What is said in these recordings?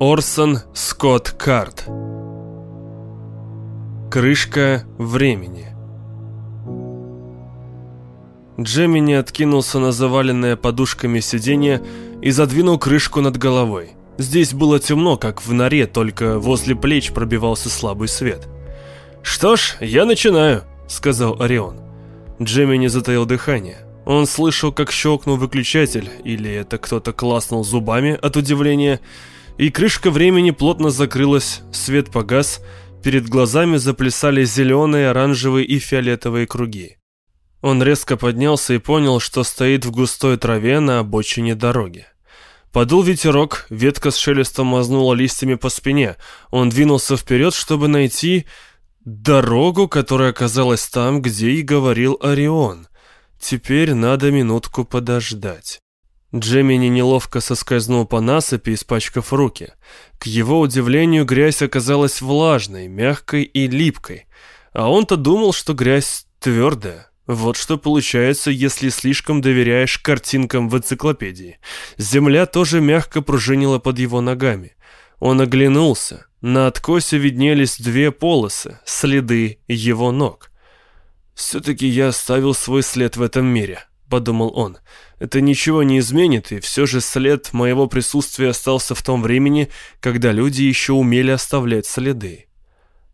Орсон Скотт Карт Крышка времени Джемини откинулся на заваленное подушками сиденье и задвинул крышку над головой. Здесь было темно, как в норе, только возле плеч пробивался слабый свет. «Что ж, я начинаю», — сказал Орион. Джемини затаил дыхание. Он слышал, как щелкнул выключатель, или это кто-то класнул зубами от удивления, и крышка времени плотно закрылась, свет погас, перед глазами заплясали зеленые, оранжевые и фиолетовые круги. Он резко поднялся и понял, что стоит в густой траве на обочине дороги. Подул ветерок, ветка с шелестом мазнула листьями по спине. Он двинулся вперед, чтобы найти дорогу, которая оказалась там, где и говорил Орион. Теперь надо минутку подождать. Джемини неловко соскользнул по насыпи, испачкав руки. К его удивлению, грязь оказалась влажной, мягкой и липкой. А он-то думал, что грязь твердая. Вот что получается, если слишком доверяешь картинкам в энциклопедии. Земля тоже мягко пружинила под его ногами. Он оглянулся. На откосе виднелись две полосы, следы его ног. «Все-таки я оставил свой след в этом мире», — подумал он. «Это ничего не изменит, и все же след моего присутствия остался в том времени, когда люди еще умели оставлять следы».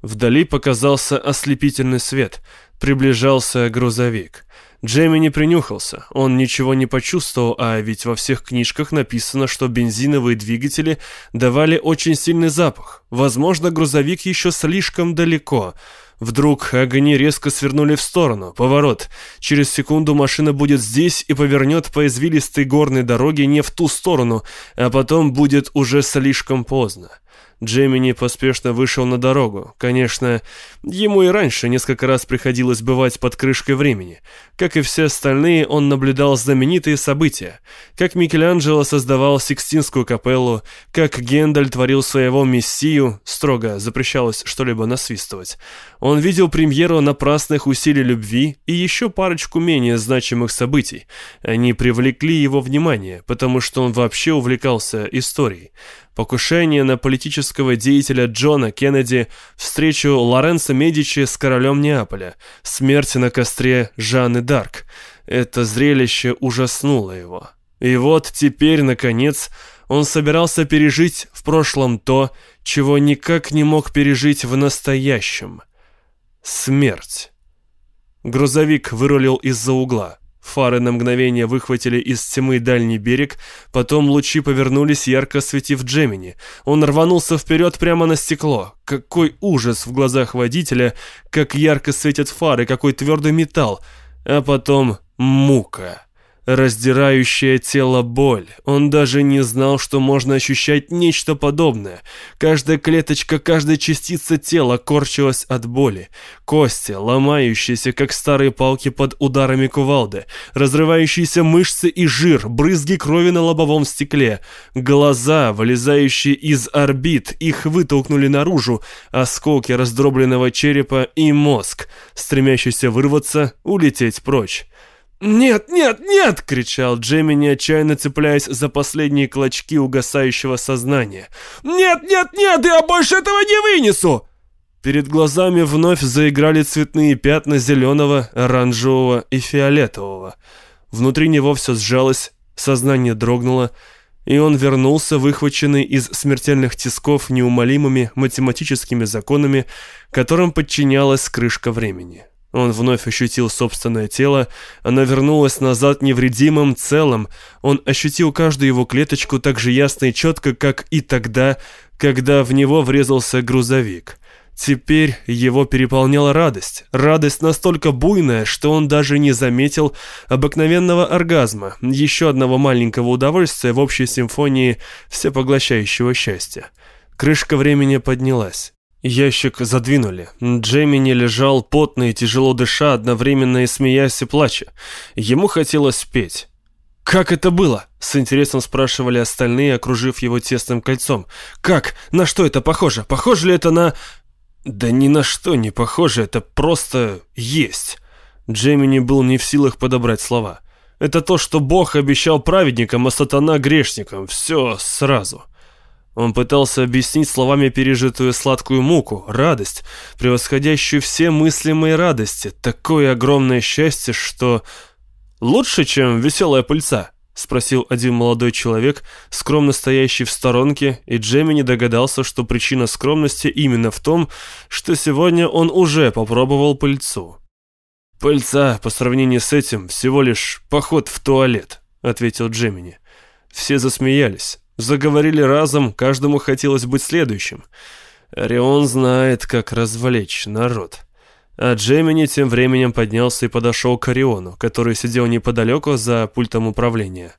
Вдали показался ослепительный свет, приближался грузовик. Джейми не принюхался, он ничего не почувствовал, а ведь во всех книжках написано, что бензиновые двигатели давали очень сильный запах. Возможно, грузовик еще слишком далеко — Вдруг огни резко свернули в сторону. Поворот. Через секунду машина будет здесь и повернет по извилистой горной дороге не в ту сторону, а потом будет уже слишком поздно. Джемини поспешно вышел на дорогу. Конечно, ему и раньше несколько раз приходилось бывать под крышкой времени. Как и все остальные, он наблюдал знаменитые события. Как Микеланджело создавал Сикстинскую капеллу, как Гендаль творил своего мессию, строго запрещалось что-либо насвистывать. Он видел премьеру напрасных усилий любви и еще парочку менее значимых событий. Они привлекли его внимание, потому что он вообще увлекался историей покушение на политического деятеля Джона Кеннеди, встречу Лоренцо Медичи с королем Неаполя, смерть на костре Жанны Дарк. Это зрелище ужаснуло его. И вот теперь, наконец, он собирался пережить в прошлом то, чего никак не мог пережить в настоящем. Смерть. Грузовик вырулил из-за угла. Фары на мгновение выхватили из тьмы дальний берег, потом лучи повернулись, ярко осветив Джемини. Он рванулся вперед прямо на стекло. Какой ужас в глазах водителя, как ярко светят фары, какой твердый металл. А потом мука раздирающая тело боль. Он даже не знал, что можно ощущать нечто подобное. Каждая клеточка, каждая частица тела корчилась от боли. Кости, ломающиеся, как старые палки под ударами кувалды, разрывающиеся мышцы и жир, брызги крови на лобовом стекле, глаза, вылезающие из орбит, их вытолкнули наружу, осколки раздробленного черепа и мозг, стремящийся вырваться, улететь прочь. «Нет, нет, нет!» — кричал Джемини, отчаянно цепляясь за последние клочки угасающего сознания. «Нет, нет, нет! Я больше этого не вынесу!» Перед глазами вновь заиграли цветные пятна зеленого, оранжевого и фиолетового. Внутри него все сжалось, сознание дрогнуло, и он вернулся, выхваченный из смертельных тисков неумолимыми математическими законами, которым подчинялась крышка времени. Он вновь ощутил собственное тело, оно вернулось назад невредимым, целым. Он ощутил каждую его клеточку так же ясно и четко, как и тогда, когда в него врезался грузовик. Теперь его переполняла радость. Радость настолько буйная, что он даже не заметил обыкновенного оргазма, еще одного маленького удовольствия в общей симфонии всепоглощающего счастья. Крышка времени поднялась. Ящик задвинули. Джеймини лежал потный тяжело дыша, одновременно и смеясь и плача. Ему хотелось петь. «Как это было?» — с интересом спрашивали остальные, окружив его тесным кольцом. «Как? На что это похоже? Похоже ли это на...» «Да ни на что не похоже, это просто есть». Джеймини был не в силах подобрать слова. «Это то, что Бог обещал праведникам, а сатана грешникам. Все сразу». Он пытался объяснить словами пережитую сладкую муку, радость, превосходящую все мыслимые радости, такое огромное счастье, что... «Лучше, чем веселая пыльца?» — спросил один молодой человек, скромно стоящий в сторонке, и Джемми не догадался, что причина скромности именно в том, что сегодня он уже попробовал пыльцу. «Пыльца, по сравнению с этим, всего лишь поход в туалет», — ответил Джемини. Все засмеялись. Заговорили разом, каждому хотелось быть следующим. Орион знает, как развлечь народ. А Джемини тем временем поднялся и подошел к Ориону, который сидел неподалеку за пультом управления.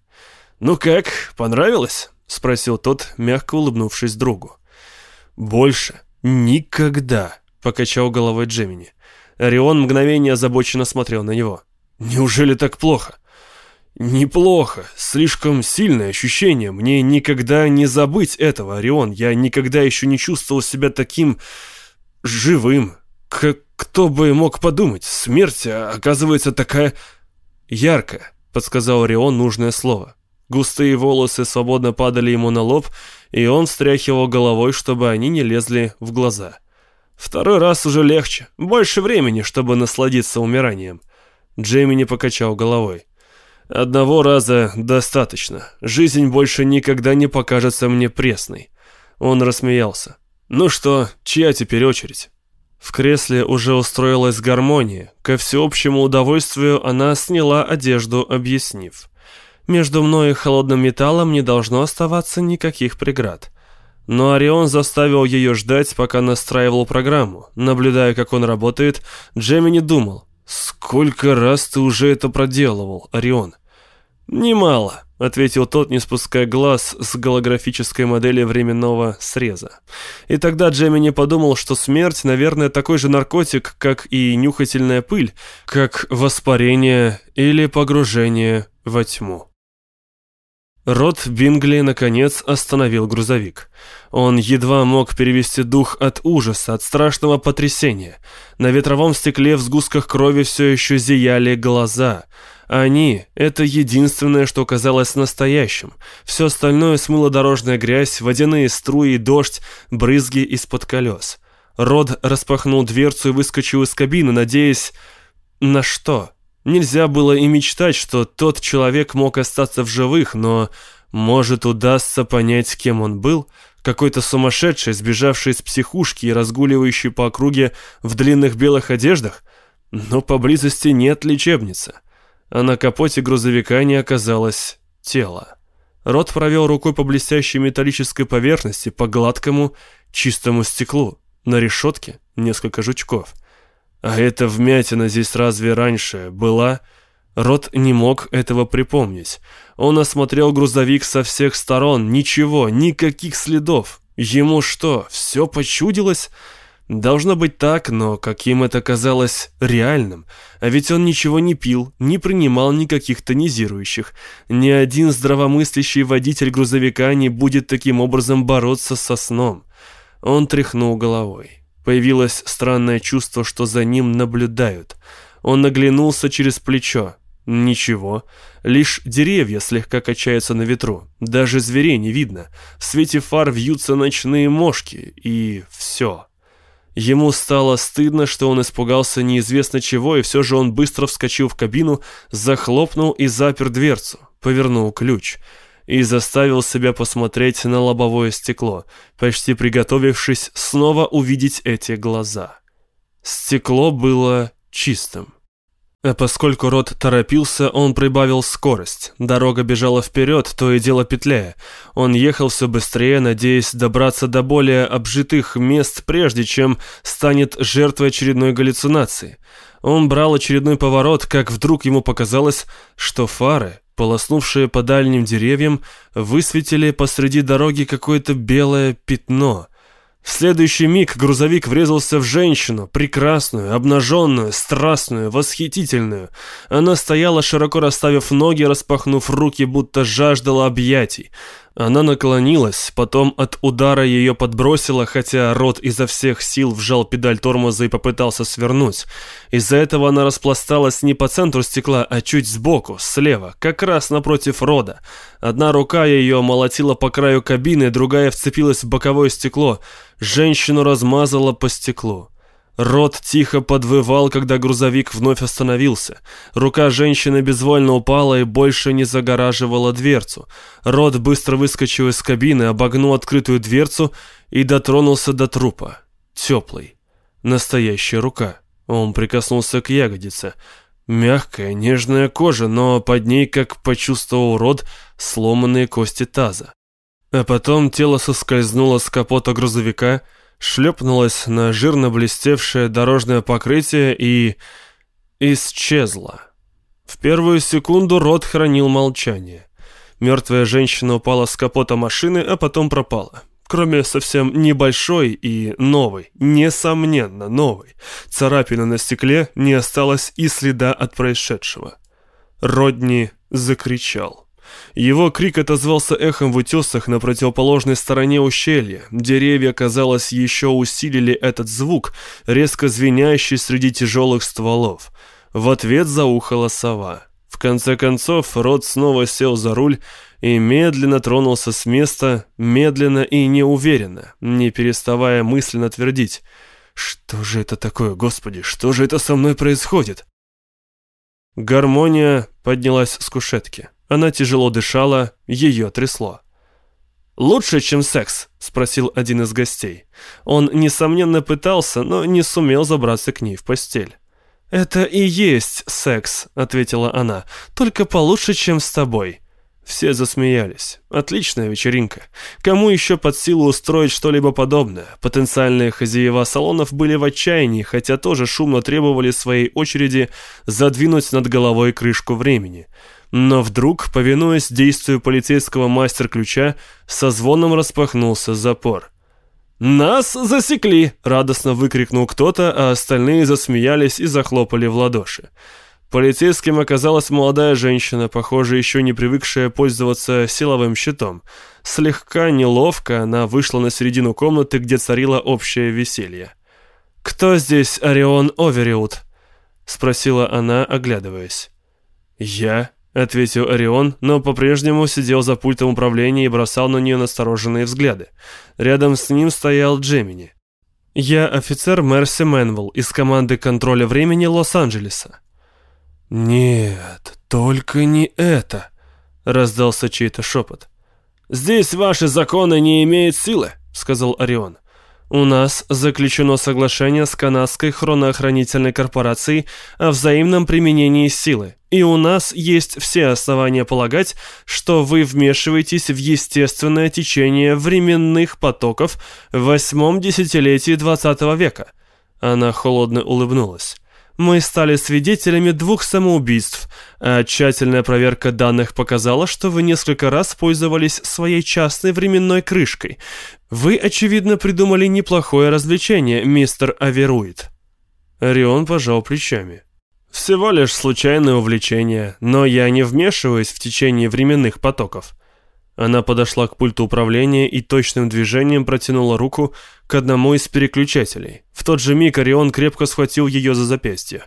«Ну как, понравилось?» — спросил тот, мягко улыбнувшись другу. «Больше никогда», — покачал головой Джемини. Орион мгновение озабоченно смотрел на него. «Неужели так плохо?» «Неплохо. Слишком сильное ощущение. Мне никогда не забыть этого, Орион. Я никогда еще не чувствовал себя таким... живым. К кто бы мог подумать, смерть, а, оказывается, такая... яркая», — подсказал Орион нужное слово. Густые волосы свободно падали ему на лоб, и он встряхивал головой, чтобы они не лезли в глаза. «Второй раз уже легче. Больше времени, чтобы насладиться умиранием». Джейми не покачал головой. Одного раза достаточно. Жизнь больше никогда не покажется мне пресной. Он рассмеялся. Ну что, чья теперь очередь? В кресле уже устроилась гармония. Ко всеобщему удовольствию она сняла одежду, объяснив. Между мной и холодным металлом не должно оставаться никаких преград. Но Орион заставил ее ждать, пока настраивал программу. Наблюдая, как он работает, Джемми не думал, «Сколько раз ты уже это проделывал, Орион?» «Немало», — ответил тот, не спуская глаз с голографической модели временного среза. И тогда Джемми подумал, что смерть, наверное, такой же наркотик, как и нюхательная пыль, как воспарение или погружение во тьму. Рот Бингли, наконец, остановил грузовик. Он едва мог перевести дух от ужаса, от страшного потрясения. На ветровом стекле в сгустках крови все еще зияли глаза. Они — это единственное, что казалось настоящим. Все остальное смыло дорожная грязь, водяные струи, дождь, брызги из-под колес. Род распахнул дверцу и выскочил из кабины, надеясь... На что? Нельзя было и мечтать, что тот человек мог остаться в живых, но, может, удастся понять, кем он был? Какой-то сумасшедший, сбежавший из психушки и разгуливающий по округе в длинных белых одеждах? Но поблизости нет лечебницы. А на капоте грузовика не оказалось тела. Рот провел рукой по блестящей металлической поверхности, по гладкому, чистому стеклу. На решетке несколько жучков. А эта вмятина здесь разве раньше была? Рот не мог этого припомнить. Он осмотрел грузовик со всех сторон. Ничего, никаких следов. Ему что, все почудилось? Должно быть так, но каким это казалось реальным. А ведь он ничего не пил, не принимал никаких тонизирующих. Ни один здравомыслящий водитель грузовика не будет таким образом бороться со сном. Он тряхнул головой. Появилось странное чувство, что за ним наблюдают. Он наглянулся через плечо. Ничего, лишь деревья слегка качаются на ветру. Даже зверей не видно. В свете фар вьются ночные мошки, и все. Ему стало стыдно, что он испугался неизвестно чего, и все же он быстро вскочил в кабину, захлопнул и запер дверцу, повернул ключ — и заставил себя посмотреть на лобовое стекло, почти приготовившись снова увидеть эти глаза. Стекло было чистым. А поскольку Рот торопился, он прибавил скорость. Дорога бежала вперед, то и дело петляя. Он ехал все быстрее, надеясь добраться до более обжитых мест, прежде чем станет жертвой очередной галлюцинации. Он брал очередной поворот, как вдруг ему показалось, что фары полоснувшие по дальним деревьям, высветили посреди дороги какое-то белое пятно. В следующий миг грузовик врезался в женщину, прекрасную, обнаженную, страстную, восхитительную. Она стояла, широко расставив ноги, распахнув руки, будто жаждала объятий. Она наклонилась, потом от удара ее подбросило, хотя Рот изо всех сил вжал педаль тормоза и попытался свернуть. Из-за этого она распласталась не по центру стекла, а чуть сбоку, слева, как раз напротив Рода. Одна рука ее молотила по краю кабины, другая вцепилась в боковое стекло. Женщину размазала по стеклу. Рот тихо подвывал, когда грузовик вновь остановился. Рука женщины безвольно упала и больше не загораживала дверцу. Рот быстро выскочил из кабины, обогнул открытую дверцу и дотронулся до трупа. Теплый. Настоящая рука. Он прикоснулся к ягодице. Мягкая, нежная кожа, но под ней, как почувствовал Рот, сломанные кости таза. А потом тело соскользнуло с капота грузовика шлепнулась на жирно блестевшее дорожное покрытие и... исчезла. В первую секунду рот хранил молчание. Мертвая женщина упала с капота машины, а потом пропала. Кроме совсем небольшой и новой, несомненно новой, царапины на стекле не осталось и следа от происшедшего. Родни закричал. Его крик отозвался эхом в утесах на противоположной стороне ущелья. Деревья, казалось, еще усилили этот звук, резко звенящий среди тяжелых стволов. В ответ заухала сова. В конце концов, Рот снова сел за руль и медленно тронулся с места, медленно и неуверенно, не переставая мысленно твердить «Что же это такое, Господи, что же это со мной происходит?» Гармония поднялась с кушетки. Она тяжело дышала, ее трясло. «Лучше, чем секс?» – спросил один из гостей. Он, несомненно, пытался, но не сумел забраться к ней в постель. «Это и есть секс», – ответила она, – «только получше, чем с тобой». Все засмеялись. Отличная вечеринка. Кому еще под силу устроить что-либо подобное? Потенциальные хозяева салонов были в отчаянии, хотя тоже шумно требовали своей очереди задвинуть над головой крышку времени. Но вдруг, повинуясь действию полицейского мастер-ключа, со звоном распахнулся запор. «Нас засекли!» — радостно выкрикнул кто-то, а остальные засмеялись и захлопали в ладоши. Полицейским оказалась молодая женщина, похоже, еще не привыкшая пользоваться силовым щитом. Слегка неловко она вышла на середину комнаты, где царило общее веселье. «Кто здесь Орион Овериут?» — спросила она, оглядываясь. «Я?» Ответил Орион, но по-прежнему сидел за пультом управления и бросал на нее настороженные взгляды. Рядом с ним стоял Джемини. «Я офицер Мерси Мэнвелл из команды контроля времени Лос-Анджелеса». «Нет, только не это», — раздался чей-то шепот. «Здесь ваши законы не имеют силы», — сказал Орион. У нас заключено соглашение с канадской хроноохранительной корпорацией о взаимном применении силы, и у нас есть все основания полагать, что вы вмешиваетесь в естественное течение временных потоков в восьмом десятилетии XX века. Она холодно улыбнулась мы стали свидетелями двух самоубийств, а тщательная проверка данных показала, что вы несколько раз пользовались своей частной временной крышкой. Вы, очевидно, придумали неплохое развлечение, мистер Аверуит». Орион пожал плечами. «Всего лишь случайное увлечение, но я не вмешиваюсь в течение временных потоков». Она подошла к пульту управления и точным движением протянула руку к одному из переключателей. В тот же миг Орион крепко схватил ее за запястье.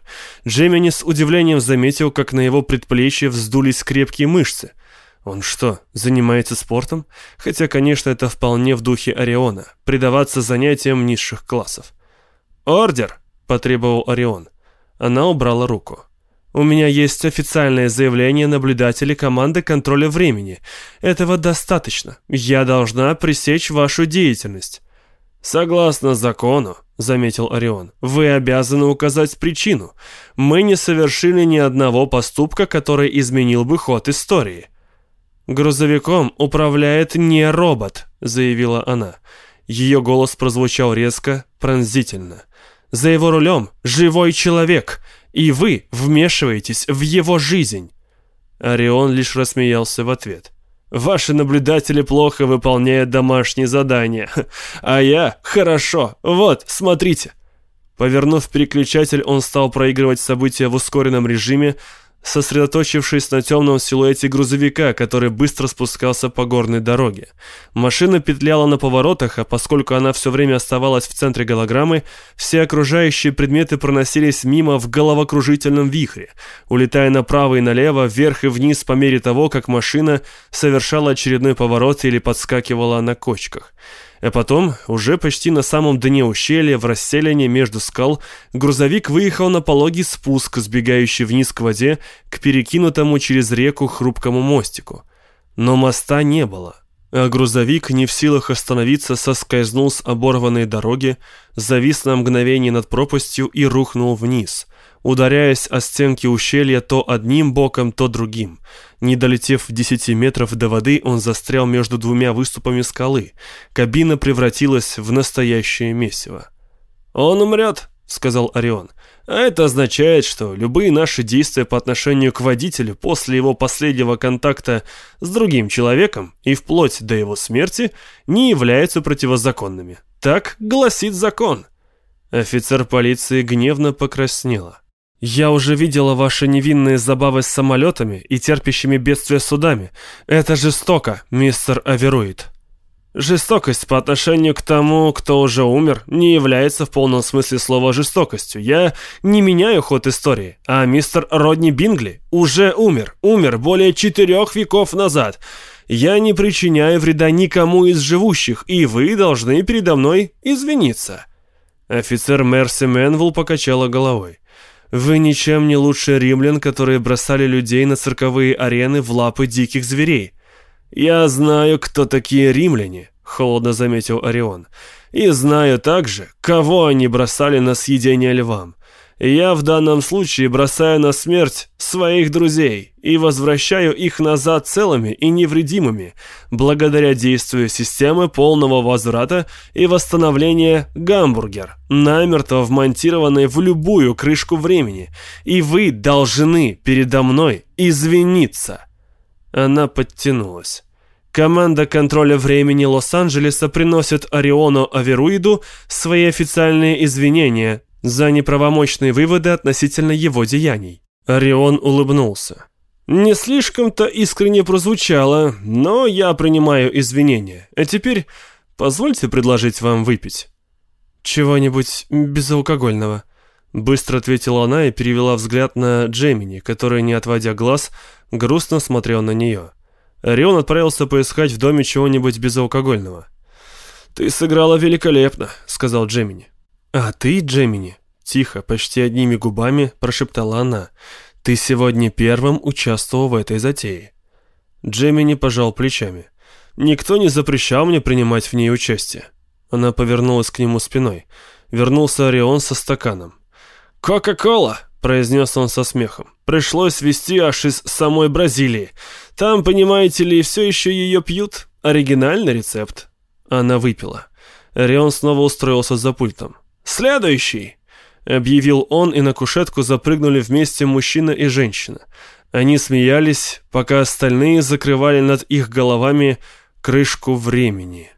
Джемини с удивлением заметил, как на его предплечье вздулись крепкие мышцы. Он что, занимается спортом? Хотя, конечно, это вполне в духе Ориона, предаваться занятиям низших классов. «Ордер!» – потребовал Орион. Она убрала руку. У меня есть официальное заявление наблюдателей команды контроля времени. Этого достаточно. Я должна пресечь вашу деятельность». «Согласно закону», — заметил Орион, — «вы обязаны указать причину. Мы не совершили ни одного поступка, который изменил бы ход истории». «Грузовиком управляет не робот», — заявила она. Ее голос прозвучал резко, пронзительно. «За его рулем живой человек, и вы вмешиваетесь в его жизнь». Орион лишь рассмеялся в ответ. «Ваши наблюдатели плохо выполняют домашние задания, а я хорошо. Вот, смотрите». Повернув переключатель, он стал проигрывать события в ускоренном режиме, сосредоточившись на темном силуэте грузовика, который быстро спускался по горной дороге. Машина петляла на поворотах, а поскольку она все время оставалась в центре голограммы, все окружающие предметы проносились мимо в головокружительном вихре, улетая направо и налево, вверх и вниз по мере того, как машина совершала очередной поворот или подскакивала на кочках. А потом, уже почти на самом дне ущелья, в расселении между скал, грузовик выехал на пологий спуск, сбегающий вниз к воде, к перекинутому через реку хрупкому мостику. Но моста не было. А грузовик, не в силах остановиться, соскользнул с оборванной дороги, завис на мгновение над пропастью и рухнул вниз – ударяясь о стенки ущелья то одним боком, то другим. Не долетев 10 метров до воды, он застрял между двумя выступами скалы. Кабина превратилась в настоящее месиво. «Он умрет», — сказал Орион. «А это означает, что любые наши действия по отношению к водителю после его последнего контакта с другим человеком и вплоть до его смерти не являются противозаконными. Так гласит закон». Офицер полиции гневно покраснела. «Я уже видела ваши невинные забавы с самолетами и терпящими бедствия судами. Это жестоко, мистер Аверуит». Жестокость по отношению к тому, кто уже умер, не является в полном смысле слова жестокостью. Я не меняю ход истории, а мистер Родни Бингли уже умер, умер более четырех веков назад. Я не причиняю вреда никому из живущих, и вы должны передо мной извиниться». Офицер Мерси Менвул покачала головой. Вы ничем не лучше римлян, которые бросали людей на цирковые арены в лапы диких зверей. Я знаю, кто такие римляне, холодно заметил Орион. И знаю также, кого они бросали на съедение львам. Я в данном случае бросаю на смерть своих друзей и возвращаю их назад целыми и невредимыми, благодаря действию системы полного возврата и восстановления «Гамбургер», намертво вмонтированной в любую крышку времени, и вы должны передо мной извиниться. Она подтянулась. Команда контроля времени Лос-Анджелеса приносит Ориону Аверуиду свои официальные извинения за неправомочные выводы относительно его деяний. Орион улыбнулся. «Не слишком-то искренне прозвучало, но я принимаю извинения. А теперь позвольте предложить вам выпить». «Чего-нибудь безалкогольного», — быстро ответила она и перевела взгляд на Джемини, который, не отводя глаз, грустно смотрел на нее. Орион отправился поискать в доме чего-нибудь безалкогольного. «Ты сыграла великолепно», — сказал Джемини. «А ты, Джемини?» — тихо, почти одними губами прошептала она. «Ты сегодня первым участвовал в этой затее». Джемини пожал плечами. «Никто не запрещал мне принимать в ней участие». Она повернулась к нему спиной. Вернулся Орион со стаканом. «Кока-кола!» — произнес он со смехом. «Пришлось везти аж из самой Бразилии. Там, понимаете ли, все еще ее пьют. Оригинальный рецепт». Она выпила. Орион снова устроился за пультом. «Следующий!» — объявил он, и на кушетку запрыгнули вместе мужчина и женщина. Они смеялись, пока остальные закрывали над их головами крышку времени.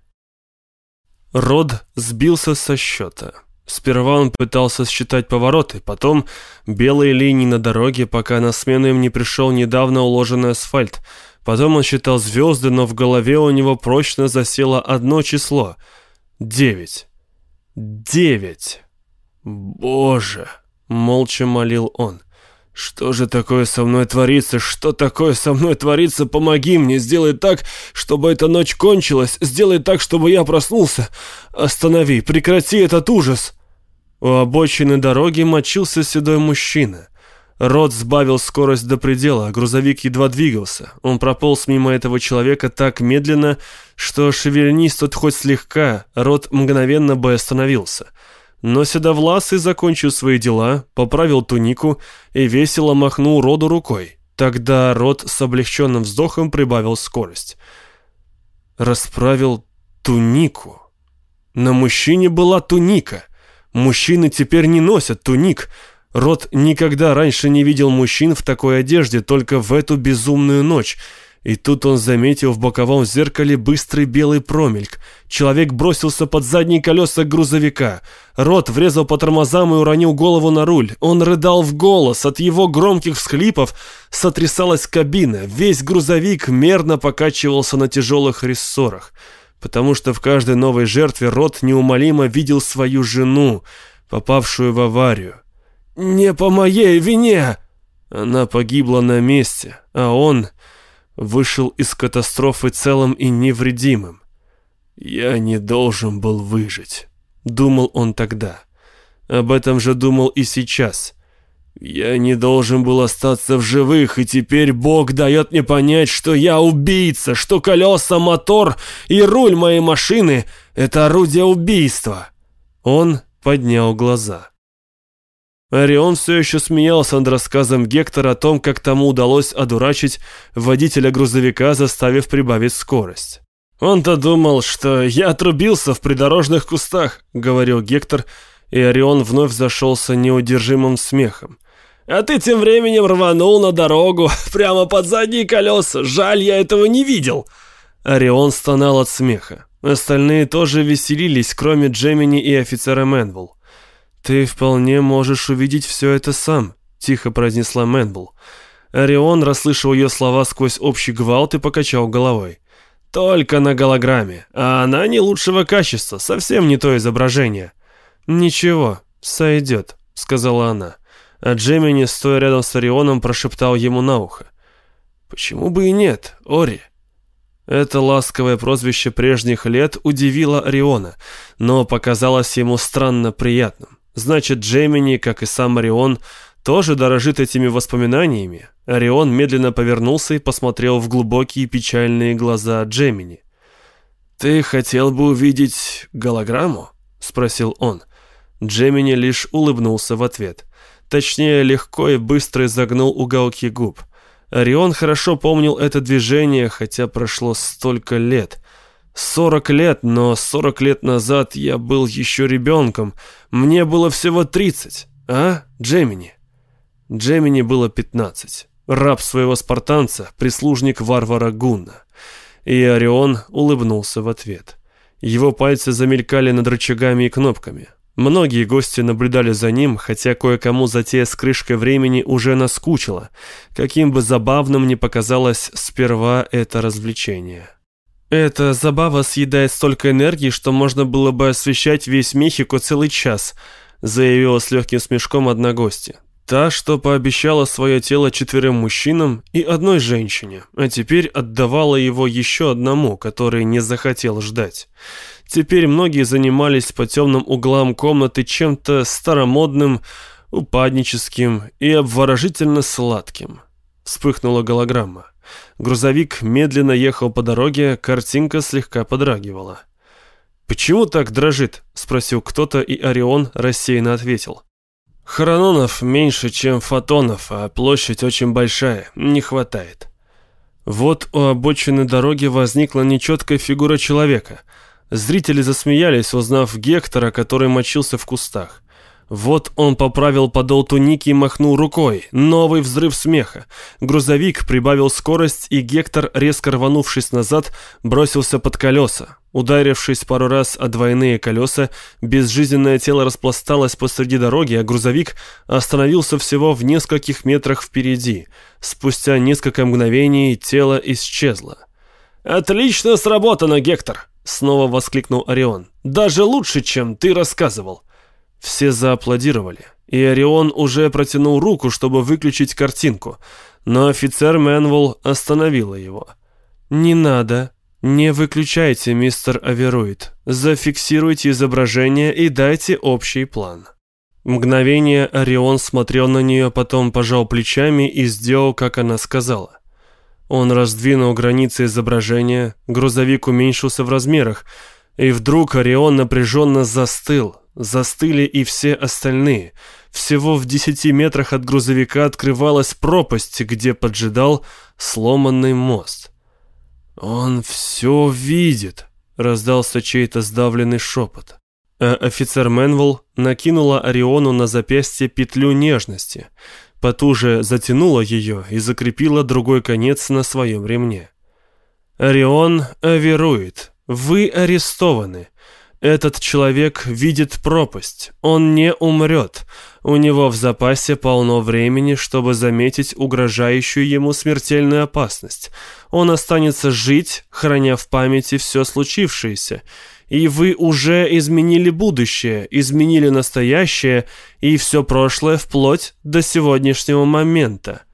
Род сбился со счета. Сперва он пытался считать повороты, потом белые линии на дороге, пока на смену им не пришел недавно уложенный асфальт. Потом он считал звезды, но в голове у него прочно засело одно число — девять. Девять. Боже, молча молил он. Что же такое со мной творится? Что такое со мной творится? Помоги мне, сделай так, чтобы эта ночь кончилась. Сделай так, чтобы я проснулся. Останови, прекрати этот ужас. У обочины дороги мочился седой мужчина. Рот сбавил скорость до предела, а грузовик едва двигался. Он прополз мимо этого человека так медленно, что шевельнись тот хоть слегка, Рот мгновенно бы остановился. Но Седовласый закончил свои дела, поправил тунику и весело махнул Роду рукой. Тогда Рот с облегченным вздохом прибавил скорость. Расправил тунику. На мужчине была туника. Мужчины теперь не носят туник — Рот никогда раньше не видел мужчин в такой одежде, только в эту безумную ночь. И тут он заметил в боковом зеркале быстрый белый промельк. Человек бросился под задние колеса грузовика. Рот врезал по тормозам и уронил голову на руль. Он рыдал в голос. От его громких всхлипов сотрясалась кабина. Весь грузовик мерно покачивался на тяжелых рессорах. Потому что в каждой новой жертве Рот неумолимо видел свою жену, попавшую в аварию. «Не по моей вине!» Она погибла на месте, а он вышел из катастрофы целым и невредимым. «Я не должен был выжить», — думал он тогда. Об этом же думал и сейчас. «Я не должен был остаться в живых, и теперь Бог дает мне понять, что я убийца, что колеса, мотор и руль моей машины — это орудие убийства». Он поднял глаза. Орион все еще смеялся над рассказом Гектора о том, как тому удалось одурачить водителя грузовика, заставив прибавить скорость. «Он-то думал, что я отрубился в придорожных кустах», — говорил Гектор, и Орион вновь зашелся неудержимым смехом. «А ты тем временем рванул на дорогу, прямо под задние колеса. Жаль, я этого не видел». Орион стонал от смеха. Остальные тоже веселились, кроме Джемини и офицера Мэнвелл. «Ты вполне можешь увидеть все это сам», — тихо произнесла Мэнбл. Орион расслышал ее слова сквозь общий гвалт и покачал головой. «Только на голограмме, а она не лучшего качества, совсем не то изображение». «Ничего, сойдет», — сказала она. А Джемини, стоя рядом с Орионом, прошептал ему на ухо. «Почему бы и нет, Ори?» Это ласковое прозвище прежних лет удивило Ориона, но показалось ему странно приятным. Значит, Джемини, как и сам Орион, тоже дорожит этими воспоминаниями. Орион медленно повернулся и посмотрел в глубокие печальные глаза Джемини. «Ты хотел бы увидеть голограмму?» — спросил он. Джемини лишь улыбнулся в ответ. Точнее, легко и быстро изогнул уголки губ. Орион хорошо помнил это движение, хотя прошло столько лет. Сорок лет, но сорок лет назад я был еще ребенком. Мне было всего тридцать. А, Джемини? Джемини было пятнадцать. Раб своего спартанца, прислужник варвара Гунна. И Орион улыбнулся в ответ. Его пальцы замелькали над рычагами и кнопками. Многие гости наблюдали за ним, хотя кое-кому затея с крышкой времени уже наскучила, каким бы забавным ни показалось сперва это развлечение. Эта забава съедает столько энергии, что можно было бы освещать весь Мехико целый час, заявила с легким смешком одна гостья. Та, что пообещала свое тело четверым мужчинам и одной женщине, а теперь отдавала его еще одному, который не захотел ждать. Теперь многие занимались по темным углам комнаты чем-то старомодным, упадническим и обворожительно сладким. Вспыхнула голограмма. Грузовик медленно ехал по дороге, картинка слегка подрагивала. «Почему так дрожит?» — спросил кто-то, и Орион рассеянно ответил. «Хрононов меньше, чем фотонов, а площадь очень большая, не хватает». Вот у обочины дороги возникла нечеткая фигура человека. Зрители засмеялись, узнав Гектора, который мочился в кустах. Вот он поправил подол туники и махнул рукой. Новый взрыв смеха. Грузовик прибавил скорость, и Гектор, резко рванувшись назад, бросился под колеса. Ударившись пару раз о двойные колеса, безжизненное тело распласталось посреди дороги, а грузовик остановился всего в нескольких метрах впереди. Спустя несколько мгновений тело исчезло. «Отлично сработано, Гектор!» — снова воскликнул Орион. «Даже лучше, чем ты рассказывал!» Все зааплодировали, и Орион уже протянул руку, чтобы выключить картинку, но офицер Мэнвелл остановила его. «Не надо. Не выключайте, мистер Аверуит. Зафиксируйте изображение и дайте общий план». Мгновение Орион смотрел на нее, потом пожал плечами и сделал, как она сказала. Он раздвинул границы изображения, грузовик уменьшился в размерах, и вдруг Орион напряженно застыл, Застыли и все остальные. Всего в десяти метрах от грузовика открывалась пропасть, где поджидал сломанный мост. «Он все видит», — раздался чей-то сдавленный шепот. А офицер Менвелл накинула Ориону на запястье петлю нежности. потуже затянула ее и закрепила другой конец на своем ремне. «Орион аверует. Вы арестованы. Этот человек видит пропасть. Он не умрет. У него в запасе полно времени, чтобы заметить угрожающую ему смертельную опасность. Он останется жить, храня в памяти все случившееся. И вы уже изменили будущее, изменили настоящее и все прошлое вплоть до сегодняшнего момента.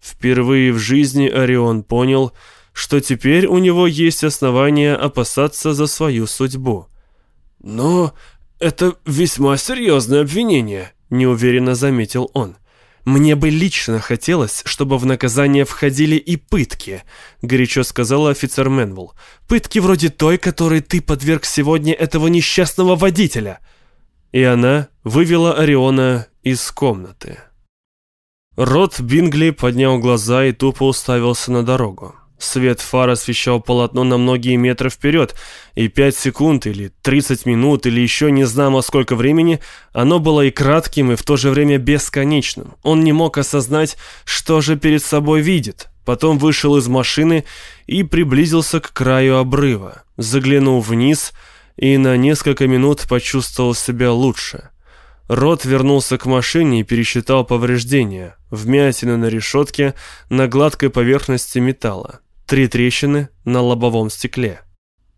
Впервые в жизни Орион понял, что теперь у него есть основания опасаться за свою судьбу. «Но это весьма серьезное обвинение», — неуверенно заметил он. «Мне бы лично хотелось, чтобы в наказание входили и пытки», — горячо сказала офицер Менвелл. «Пытки вроде той, которой ты подверг сегодня этого несчастного водителя». И она вывела Ориона из комнаты. Рот Бингли поднял глаза и тупо уставился на дорогу. Свет фар освещал полотно на многие метры вперед, и пять секунд или тридцать минут или еще не знамо сколько времени, оно было и кратким, и в то же время бесконечным. Он не мог осознать, что же перед собой видит. Потом вышел из машины и приблизился к краю обрыва. Заглянул вниз и на несколько минут почувствовал себя лучше. Рот вернулся к машине и пересчитал повреждения. Вмятины на решетке, на гладкой поверхности металла три трещины на лобовом стекле.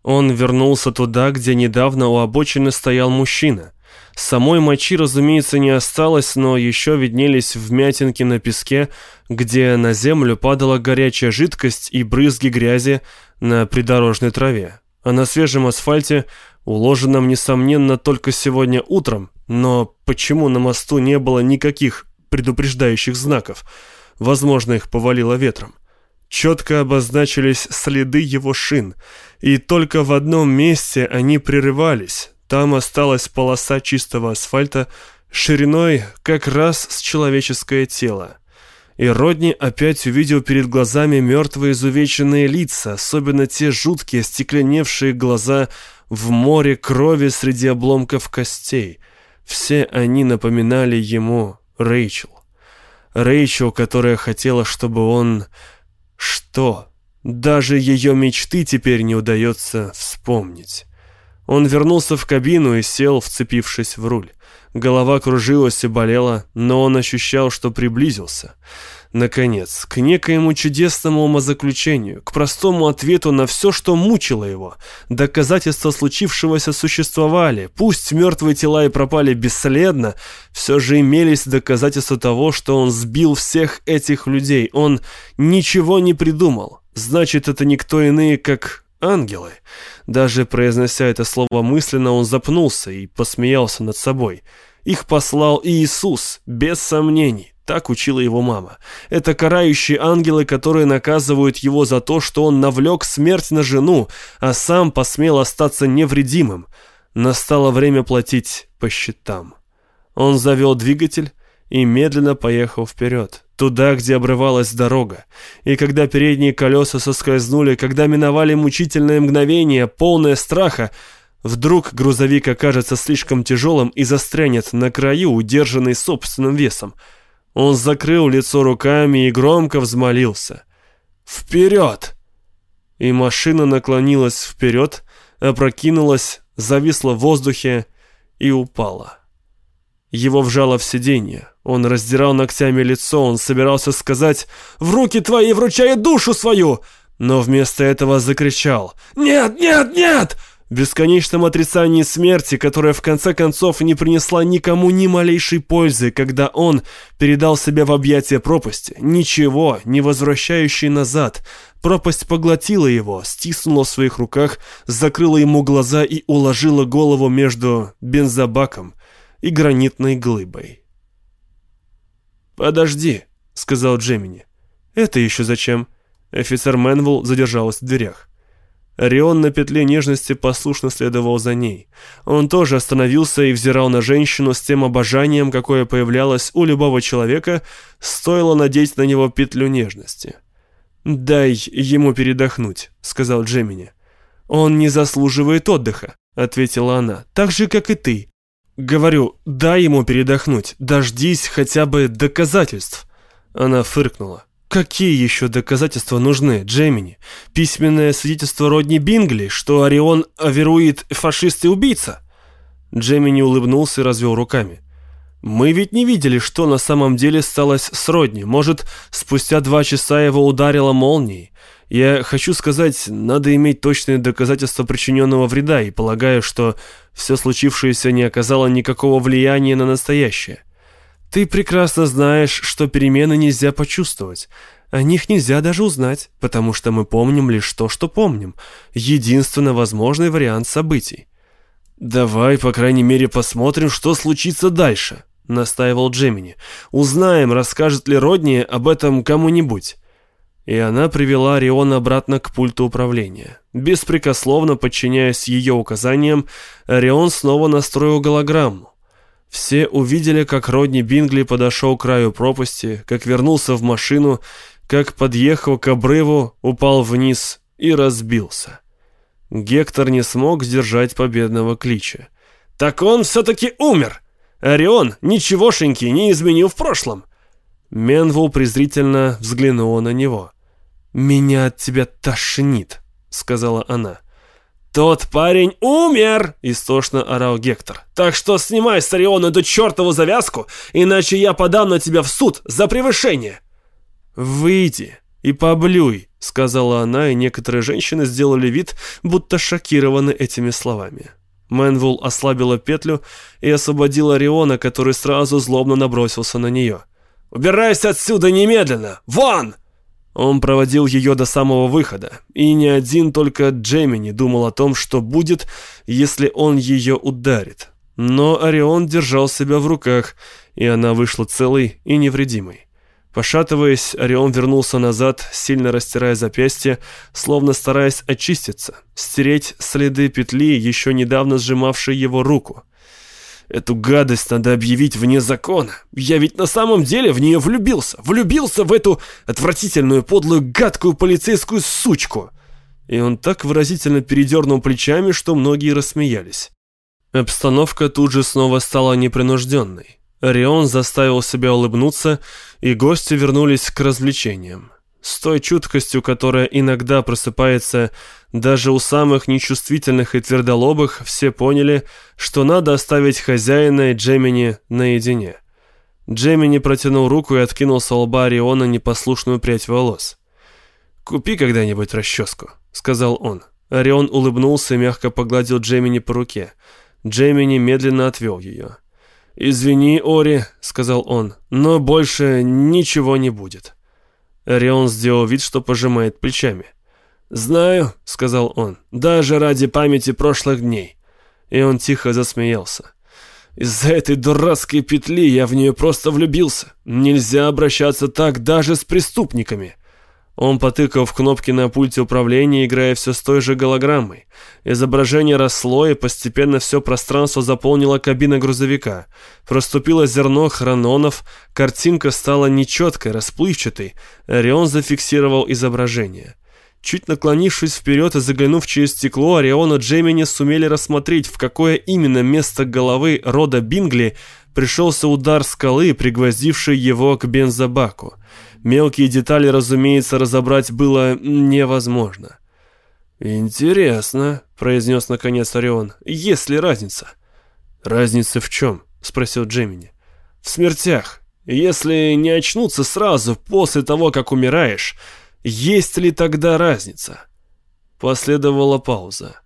Он вернулся туда, где недавно у обочины стоял мужчина. Самой мочи, разумеется, не осталось, но еще виднелись вмятинки на песке, где на землю падала горячая жидкость и брызги грязи на придорожной траве. А на свежем асфальте, уложенном, несомненно, только сегодня утром, но почему на мосту не было никаких предупреждающих знаков? Возможно, их повалило ветром. Четко обозначились следы его шин, и только в одном месте они прерывались. Там осталась полоса чистого асфальта шириной как раз с человеческое тело. И Родни опять увидел перед глазами мертвые изувеченные лица, особенно те жуткие стекленевшие глаза в море крови среди обломков костей. Все они напоминали ему Рэйчел. Рэйчел, которая хотела, чтобы он что? Даже ее мечты теперь не удается вспомнить. Он вернулся в кабину и сел, вцепившись в руль. Голова кружилась и болела, но он ощущал, что приблизился. Наконец, к некоему чудесному умозаключению, к простому ответу на все, что мучило его. Доказательства случившегося существовали, пусть мертвые тела и пропали бесследно, все же имелись доказательства того, что он сбил всех этих людей, он ничего не придумал. Значит, это никто иные, как ангелы. Даже произнося это слово мысленно, он запнулся и посмеялся над собой. Их послал Иисус, без сомнений. Так учила его мама. Это карающие ангелы, которые наказывают его за то, что он навлек смерть на жену, а сам посмел остаться невредимым. Настало время платить по счетам. Он завел двигатель и медленно поехал вперед, туда, где обрывалась дорога. И когда передние колеса соскользнули, когда миновали мучительное мгновение, полное страха, вдруг грузовик окажется слишком тяжелым и застрянет на краю, удержанный собственным весом. Он закрыл лицо руками и громко взмолился. «Вперед!» И машина наклонилась вперед, опрокинулась, зависла в воздухе и упала. Его вжало в сиденье. Он раздирал ногтями лицо, он собирался сказать «В руки твои вручай душу свою!» Но вместо этого закричал «Нет, нет, нет!» В бесконечном отрицании смерти, которая в конце концов не принесла никому ни малейшей пользы, когда он передал себя в объятия пропасти, ничего, не возвращающей назад. Пропасть поглотила его, стиснула в своих руках, закрыла ему глаза и уложила голову между бензобаком и гранитной глыбой. «Подожди», — сказал Джемини. «Это еще зачем?» Офицер Мэнвелл задержалась в дверях. Орион на петле нежности послушно следовал за ней. Он тоже остановился и взирал на женщину с тем обожанием, какое появлялось у любого человека, стоило надеть на него петлю нежности. «Дай ему передохнуть», — сказал Джемини. «Он не заслуживает отдыха», — ответила она, — «так же, как и ты». Говорю, дай ему передохнуть, дождись хотя бы доказательств. Она фыркнула. Какие еще доказательства нужны, Джемини? Письменное свидетельство Родни Бингли, что Орион аверует фашист и убийца? Джемини улыбнулся и развел руками. Мы ведь не видели, что на самом деле сталось с Родни. Может, спустя два часа его ударило молнией. Я хочу сказать, надо иметь точные доказательства причиненного вреда, и полагаю, что все случившееся не оказало никакого влияния на настоящее. Ты прекрасно знаешь, что перемены нельзя почувствовать. О них нельзя даже узнать, потому что мы помним лишь то, что помним. Единственно возможный вариант событий. «Давай, по крайней мере, посмотрим, что случится дальше», — настаивал Джемини. «Узнаем, расскажет ли Родни об этом кому-нибудь». И она привела Рион обратно к пульту управления. Беспрекословно подчиняясь ее указаниям, Орион снова настроил голограмму. Все увидели, как Родни Бингли подошел к краю пропасти, как вернулся в машину, как подъехал к обрыву, упал вниз и разбился. Гектор не смог сдержать победного клича. «Так он все-таки умер! Орион ничегошеньки не изменил в прошлом!» Менвул презрительно взглянула на него. «Меня от тебя тошнит», — сказала она. «Тот парень умер!» — истошно орал Гектор. «Так что снимай с Ориона эту чертову завязку, иначе я подам на тебя в суд за превышение!» «Выйди и поблюй», — сказала она, и некоторые женщины сделали вид, будто шокированы этими словами. Мэнвул ослабила петлю и освободила Ориона, который сразу злобно набросился на нее. «Убирайся отсюда немедленно! Вон!» Он проводил ее до самого выхода, и ни один только Джемини думал о том, что будет, если он ее ударит. Но Орион держал себя в руках, и она вышла целой и невредимой. Пошатываясь, Орион вернулся назад, сильно растирая запястье, словно стараясь очиститься, стереть следы петли, еще недавно сжимавшей его руку. Эту гадость надо объявить вне закона. Я ведь на самом деле в нее влюбился. Влюбился в эту отвратительную, подлую, гадкую полицейскую сучку. И он так выразительно передернул плечами, что многие рассмеялись. Обстановка тут же снова стала непринужденной. Орион заставил себя улыбнуться, и гости вернулись к развлечениям. С той чуткостью, которая иногда просыпается даже у самых нечувствительных и твердолобых, все поняли, что надо оставить хозяина и Джемини наедине. Джемини протянул руку и откинул с лба Ориона непослушную прядь волос. «Купи когда-нибудь расческу», — сказал он. Орион улыбнулся и мягко погладил Джемини по руке. Джемини медленно отвел ее. «Извини, Ори», — сказал он, — «но больше ничего не будет». Орион сделал вид, что пожимает плечами. «Знаю», — сказал он, — «даже ради памяти прошлых дней». И он тихо засмеялся. «Из-за этой дурацкой петли я в нее просто влюбился. Нельзя обращаться так даже с преступниками». Он потыкал в кнопки на пульте управления, играя все с той же голограммой. Изображение росло, и постепенно все пространство заполнило кабина грузовика. Проступило зерно хрононов, картинка стала нечеткой, расплывчатой. Орион зафиксировал изображение. Чуть наклонившись вперед и заглянув через стекло, Орион Джемини сумели рассмотреть, в какое именно место головы рода Бингли пришелся удар скалы, пригвоздивший его к бензобаку. Мелкие детали, разумеется, разобрать было невозможно. «Интересно», — произнес наконец Орион, — «есть ли разница?» «Разница в чем?» — спросил Джемини. «В смертях. Если не очнуться сразу после того, как умираешь, есть ли тогда разница?» Последовала пауза.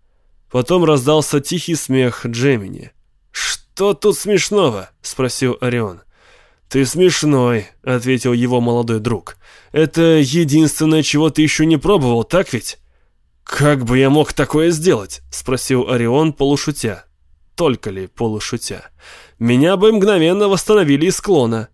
Потом раздался тихий смех Джемини. «Что тут смешного?» — спросил Орион. «Ты смешной», — ответил его молодой друг. «Это единственное, чего ты еще не пробовал, так ведь?» «Как бы я мог такое сделать?» — спросил Орион полушутя. Только ли полушутя? «Меня бы мгновенно восстановили из склона».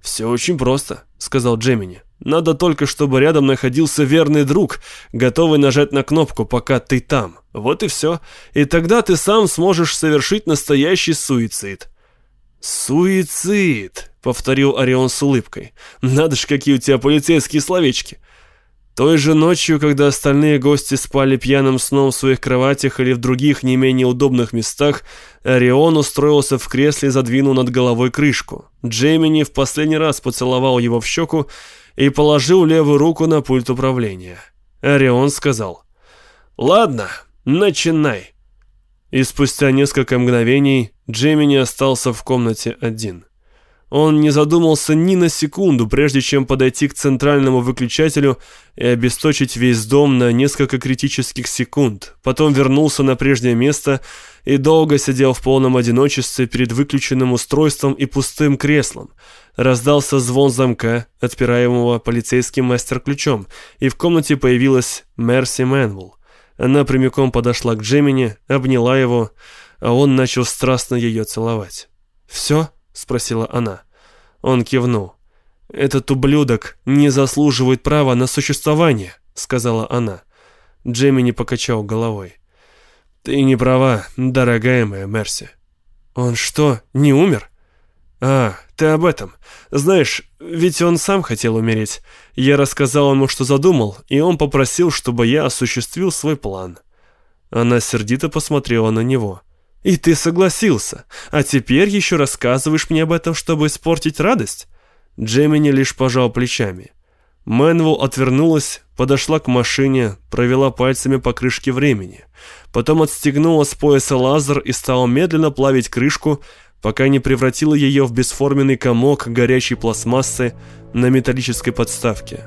«Все очень просто», — сказал Джемини. «Надо только, чтобы рядом находился верный друг, готовый нажать на кнопку, пока ты там. Вот и все. И тогда ты сам сможешь совершить настоящий суицид». «Суицид», — повторил Орион с улыбкой. «Надо ж, какие у тебя полицейские словечки». Той же ночью, когда остальные гости спали пьяным сном в своих кроватях или в других не менее удобных местах, Орион устроился в кресле и задвинул над головой крышку. Джеймини в последний раз поцеловал его в щеку и положил левую руку на пульт управления. Орион сказал «Ладно, начинай». И спустя несколько мгновений Джеймини остался в комнате один. Он не задумался ни на секунду, прежде чем подойти к центральному выключателю и обесточить весь дом на несколько критических секунд. Потом вернулся на прежнее место и долго сидел в полном одиночестве перед выключенным устройством и пустым креслом. Раздался звон замка, отпираемого полицейским мастер-ключом, и в комнате появилась Мерси Мэнвелл. Она прямиком подошла к Джемини, обняла его, а он начал страстно ее целовать. «Все?» — спросила она. Он кивнул. «Этот ублюдок не заслуживает права на существование», — сказала она. Джейми не покачал головой. «Ты не права, дорогая моя Мерси». «Он что, не умер?» «А, ты об этом. Знаешь, ведь он сам хотел умереть. Я рассказал ему, что задумал, и он попросил, чтобы я осуществил свой план». Она сердито посмотрела на него. И ты согласился, а теперь еще рассказываешь мне об этом, чтобы испортить радость?» Джемини лишь пожал плечами. Мэнвелл отвернулась, подошла к машине, провела пальцами по крышке времени. Потом отстегнула с пояса лазер и стала медленно плавить крышку, пока не превратила ее в бесформенный комок горячей пластмассы на металлической подставке.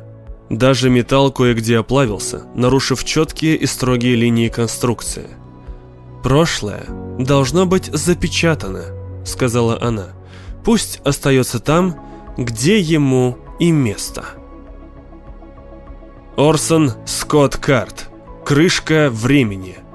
Даже металл кое-где оплавился, нарушив четкие и строгие линии конструкции. «Прошлое должно быть запечатано», — сказала она. «Пусть остается там, где ему и место». Орсон Скотт Карт. Крышка времени.